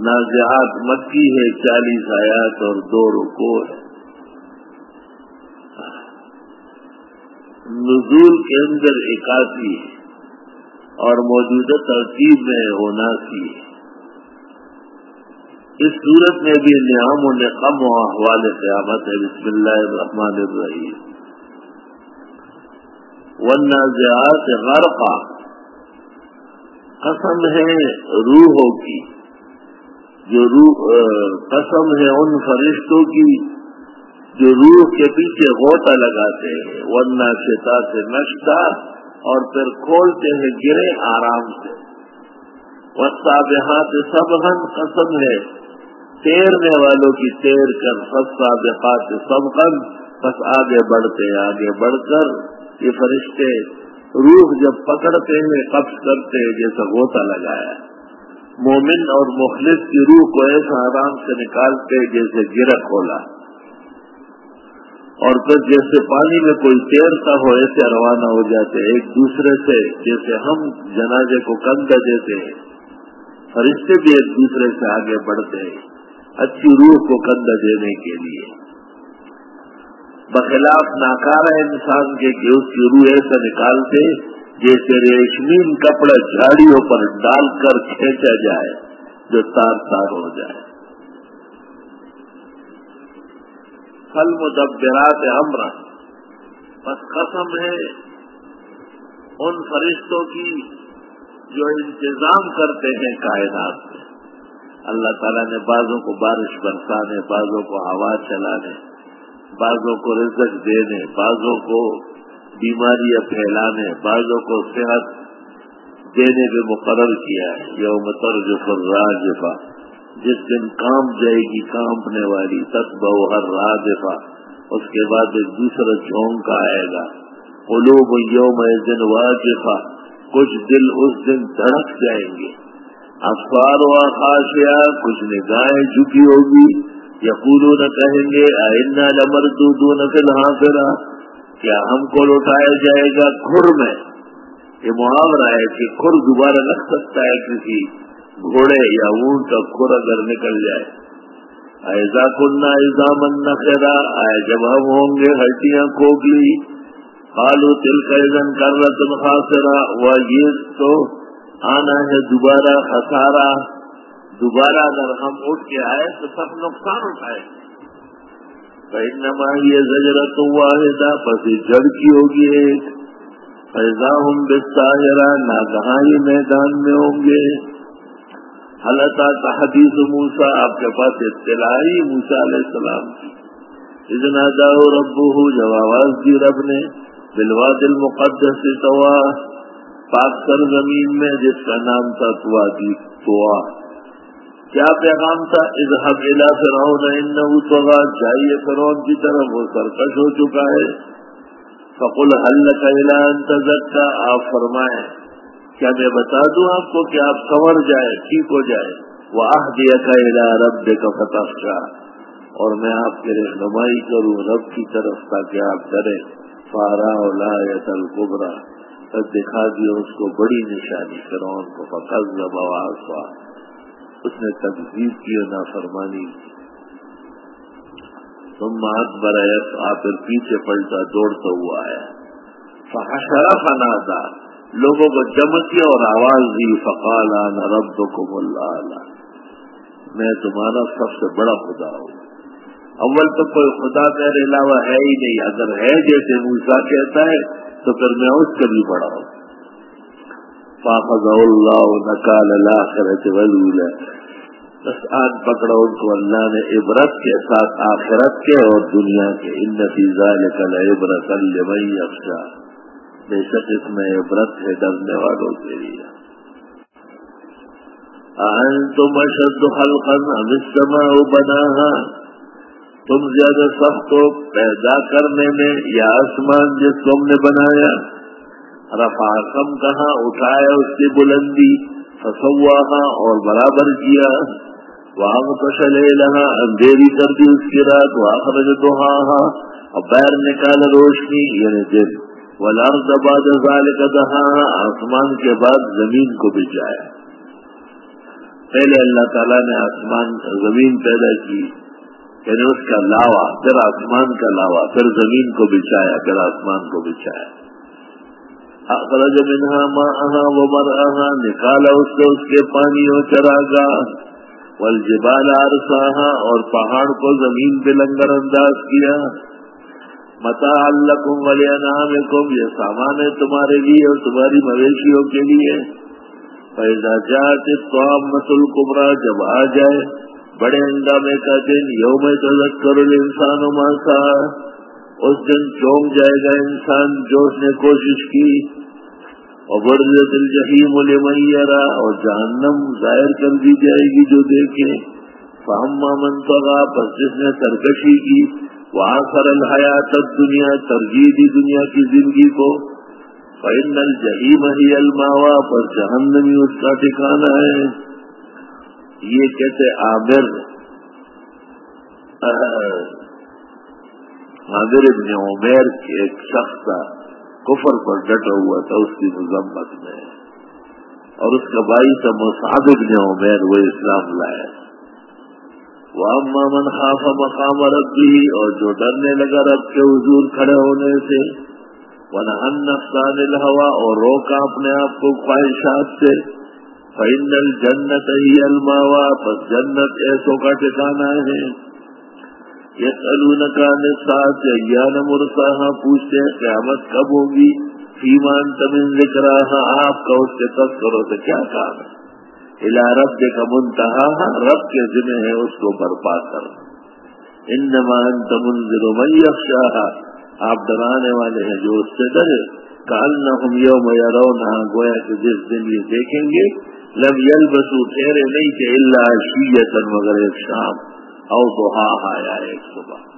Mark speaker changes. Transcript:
Speaker 1: نازیات مکی ہے، چالیس آیات اور دو رکو ہے۔ نزول کے اندر اکاسی ہے اور موجودہ ترتیب میں اناسی ہے۔ اس صورت میں بھی نعام و نقم و احوال قیامت ہے۔ بسم اللہ الرحمن الرحیم۔ والنازعات غرقا۔ قسم ہے روحوں کی۔ جو روح قسم ہے ان فرشتوں کی جو روح کے پیچھے غوطہ لگاتے ہیں۔ ورنہ شتا سے نشتا اور پھر کھولتے ہیں، گرے آرام سے۔ وسطہ ہاتھ سب قسم ہے۔ تیرنے والوں کی تیر کر سستا بقات سب بس آگے بڑھتے، آگے بڑھ کر۔ یہ فرشتے روح جب پکڑتے ہیں، قبض کرتے ہیں، جیسا گوتا لگایا۔ مومن اور مخلص کی روح کو ایسا آرام سے نکالتے جیسے گرا کھولا۔ اور پھر جیسے پانی میں کوئی تیرتا ہو، ایسے روانہ ہو جاتے ایک دوسرے سے، جیسے ہم جنازے کو کندہ دیتے ہیں۔ فرشتے بھی ایک دوسرے سے آگے بڑھتے ہیں۔ اچھی روح کو کندہ دینے کے لیے۔ بخلاف ناکارا انسان کے کہ اس کی روح ایسا نکالتے جیسے ریشمین کپڑا جھاڑیوں پر ڈال کر کھینچا جائے، جو تار تار ہو جائے۔ پھل مدبرات امر بس قسم ہے ان فرشتوں کی جو انتظام کرتے ہیں کائنات میں۔ اللہ تعالیٰ نے بعضوں کو بارش برسانے بعضوں کو ہوا چلانے بعضوں کو رزق دینے بعضوں کو بیماریاں پھیلانے بعضوں کو صحت دینے پہ مقرر کیا ہے۔ یوم ترجف الراجفہ، جس دن کام جائے گی کامنے والی تک بہو ہر راجفہ اس کے بعد ایک دوسرا چونکا آئے گا۔ قلوب یوم دن واجفہ، کچھ دل اس دن دھڑک جائیں گے۔ افسار و خاشیا کچھ نگاہیں جھکی ہوگی۔ یا نہ کہیں گے آئندہ نمر تو نقل ہاں پھرا کیا ہم کو لوٹایا جائے گا کھر میں؟ یہ محاورہ ہے کہ کھر دوبارہ لگ سکتا ہے کسی گھوڑے یا اونٹ کا کھر اگر نکل جائے۔ ایزا کننا ایزا من نہ آئے جب ہم ہوں گے ہڈیاں کوکلی آلو تل کا کر رہا تم خاصرا وہ یہ تو آنا ہے دوبارہ خسارا دوبارہ اگر ہم اٹھ کے آئے تو سب نقصان اٹھائے۔ بھائی نما یہ زجرت واحدہ بس جڑ کی ہوگی ایک۔ فیضا ہوں بستاجرا ناگہانی میدان میں ہوں گے۔ حلتا تحدیث موسا آپ کے پاس اطلاعی موسا علیہ السلام کی اتنا جاؤ رب ہو جب آواز دی رب نے دلوا دل مقدس توا پاک سر زمین میں، جس کا نام تھا توا دی توا کیا پیغام تھا؟ اظہب علا فرعون انہو توغا جائیے فرعون کی طرف وہ سرکش ہو چکا ہے۔ فقل حل کا علا انتظر کا آپ فرمائیں، کیا میں بتا دوں آپ کو کہ آپ سنور جائے، ٹھیک ہو جائے؟ وہ آہ دیا کا رب دے کا فتح کا اور میں آپ کے رہنمائی کروں رب کی طرف تاکہ آپ ڈرے فارا لا یا تل کبرا دکھا دیا اس کو بڑی نشانی فرون کو فقض بواز ہوا اس نے تقزیب کی اور نافرمانی کی۔ تم مات برعت آ پھر پیچھے پلٹا، دوڑتا ہوا آیا۔ فحشرا فنادا لوگوں کو چمکی اور آواز دی فقالا رب کو میں تمہارا سب سے بڑا خدا ہوں۔ اول تو کوئی خدا میرے علاوہ ہے ہی نہیں۔ اگر ہے جیسے موسا کہتا ہے، تو پھر میں اس سے بھی بڑا ہوں۔ پاپا اللہ نکال اللہ بس آج پکڑا ان کو اللہ نے عبرت کے ساتھ آخرت کے اور دنیا کے. ان نتیزہ نکل عبرت المئی افشا بے شک اس میں عبرت ہے ڈرنے والوں کے لیے. تم اشد حلقن امستما بنا تم زیادہ سخت ہو پیدا کرنے میں یا آسمان جس کو ہم نے بنایا؟ رفا کم کہاں اٹھایا اس کی بلندی فسوا اور برابر کیا۔ وہاں تو لہا اندھیری کر دی اس کی رات وہ خرج ہاں اور پیر نکال روشنی یعنی دل ولار دبا دال کا دہا آسمان کے بعد زمین کو بچایا پہلے اللہ تعالیٰ نے آسمان، زمین پیدا کی یعنی اس کا لاوا، پھر آسمان کا لاوا، پھر زمین کو بچھایا پھر آسمان کو بچھایا منہا ماں وہ مر نکالا اس سے اس کے پانی ہو چرا گا والجبال ارساہا اور پہاڑ کو زمین پہ لنگر انداز کیا۔ متا الکم ولی نام یہ سامان ہے تمہارے لیے اور تمہاری مویشیوں کے لیے۔ پیدا جاتے تو مسل کمرا جب آ جائے، بڑے ہنگامے کا دن، یوم تذکر انسان و ماسا اس دن چونک جائے گا انسان جو اس نے کوشش کی۔ اور برد دل جہیم میرا اور جہنم ظاہر کر دی جائے گی جو دیکھے۔ فہم من سگا جس نے سرکشی کی وہاں سرل حیات دنیا ترجیح دی دنیا کی زندگی کو۔ فائن الجحیم ہی الماوا پر جہنمی اس کا ٹھکانا ہے۔ یہ کہتے عابر۔ عابر ابن عمیر کے ایک شخص تھا۔ کفر پر ڈٹا ہوا تھا، اس کی مذمت میں۔ اور اس کا بھائی تھا مصعب ابن عمیر، وہ اسلام لائے۔ وہ اما من خاف مقام رب بھی اور جو ڈرنے لگا رب کے حضور کھڑے ہونے سے۔ ونحن الہوا اور روکا اپنے آپ کو خواہشات سے۔ فائنل جنت ہی الماوا بس جنت ایسوں کا ٹھکانا ہے۔ یہ سلون کا نسات مرسا پوچھتے ہیں قیامت کب ہوگی؟ فیمان تمن ذکر آپ کا اس سے تذکروں سے کیا کام ہے؟ الا رب کا منتہا رب کے ذمہ ہے اس کو برپا کر ان نمان تمن ذرو میشاہ آپ ڈرانے والے ہیں جو اس سے ڈرے۔ کال نہ ہم یوم یا نہ گویا کہ جس دن یہ دیکھیں گے لب یل بسو ٹھہرے نہیں کہ اللہ شیتن مگر ایک شام۔ او دوہا ہاں آیا ایک صبح۔